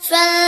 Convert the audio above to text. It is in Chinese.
分